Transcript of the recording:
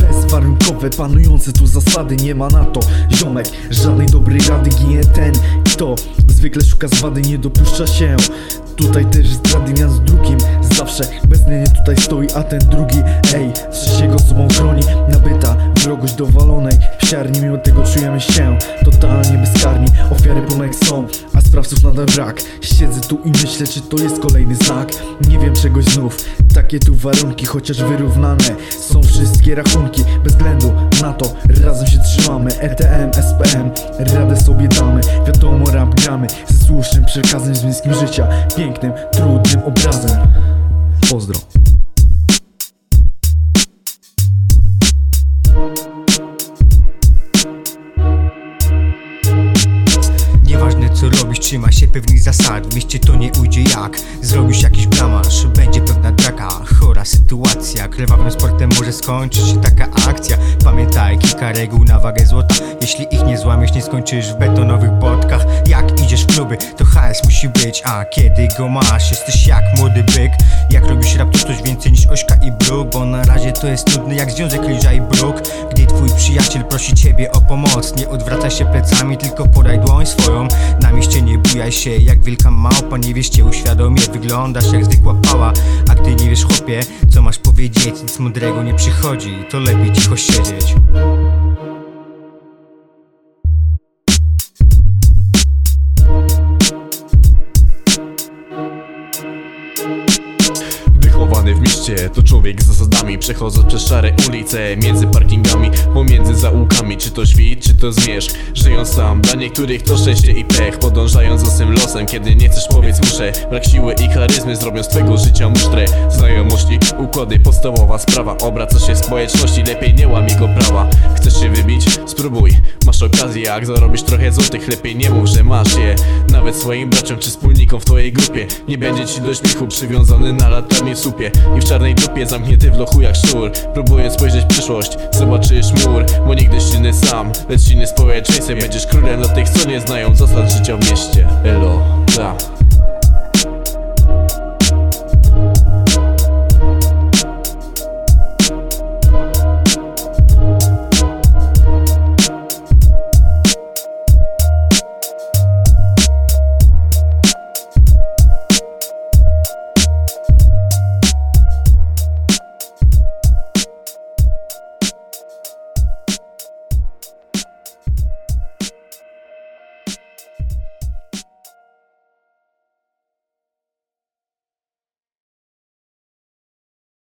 Bezwarunkowe panujące tu zasady Nie ma na to ziomek. Żadnej dobrej rady ginie ten Kto zwykle szuka zwady Nie dopuszcza się. Tutaj też zdrady mian z drugim Zawsze bezmiennie tutaj stoi A ten drugi ej Trzeciego sobą chroni. Nabyta wrogość dowalonej W siarni. Mimo tego czujemy się Totalnie bezkarni. Ofiary pomek są, a sprawców nadal brak. Siedzę tu i myślę, czy to jest kolejny znak. Nie wiem czegoś znów. Takie tu warunki, chociaż wyrównane Są wszystkie rachunki. Bez względu na to, razem się trzymamy. ETM, SPM, radę sobie damy. Wiadomo, rap gramy Ze słusznym przekazem z miejskim życia. Pięknym, trudnym obrazem. Pozdro trzyma się pewnych zasad W mieście to nie ujdzie jak. Zrobisz jakiś blamasz, będzie pewna draka Chora sytuacja, krwawym sportem może skończyć się taka akcja. Pamiętaj, kilka reguł na wagę złota. Jeśli ich nie złamiesz, nie skończysz w betonowych botkach. Jak idziesz w kluby, to HS musi być. A kiedy go masz, jesteś jak młody byk. Jak robisz rap, to coś więcej niż ośka i bruk Bo na razie to jest trudny jak związek liża i bruk. Gdy twój przyjaciel prosi ciebie o pomoc. Nie odwracaj się plecami, tylko podaj dłoń swoją. Na mieście nie bujaj się jak wielka małpa. Nie wiesz cię uświadomie, wyglądasz jak zwykła pała. A gdy nie wiesz chłopie, co masz powiedzieć? Nic mądrego nie przychodzi, to lepiej cicho siedzieć to człowiek z zasadami. Przechodząc przez szare ulice Między parkingami, pomiędzy zaułkami. Czy to świt, czy to zmierzch? Żyjąc sam, dla niektórych to szczęście i pech. Podążając za swym losem Kiedy nie chcesz powiedz muszę. Brak siły i charyzmy zrobią z twego życia musztrę. Znajomości, układy, podstawowa sprawa. Obracasz się w społeczności, lepiej nie łam jego prawa. Chcesz się wybić? Spróbuj Masz okazję, jak zarobisz trochę złotych Lepiej nie mów, że masz je. Nawet swoim braciom czy wspólnikom w twojej grupie. Nie będzie ci do śmiechu przywiązany na latarni w słupie I w czarnej dupie zamknięty w lochu jak szczur Próbując spojrzeć w przyszłość, zobaczysz mur Bo nigdy silny sam, lecz silny społeczeństwie Będziesz królem dla tych, co nie znają zasad życia w mieście. Elo, da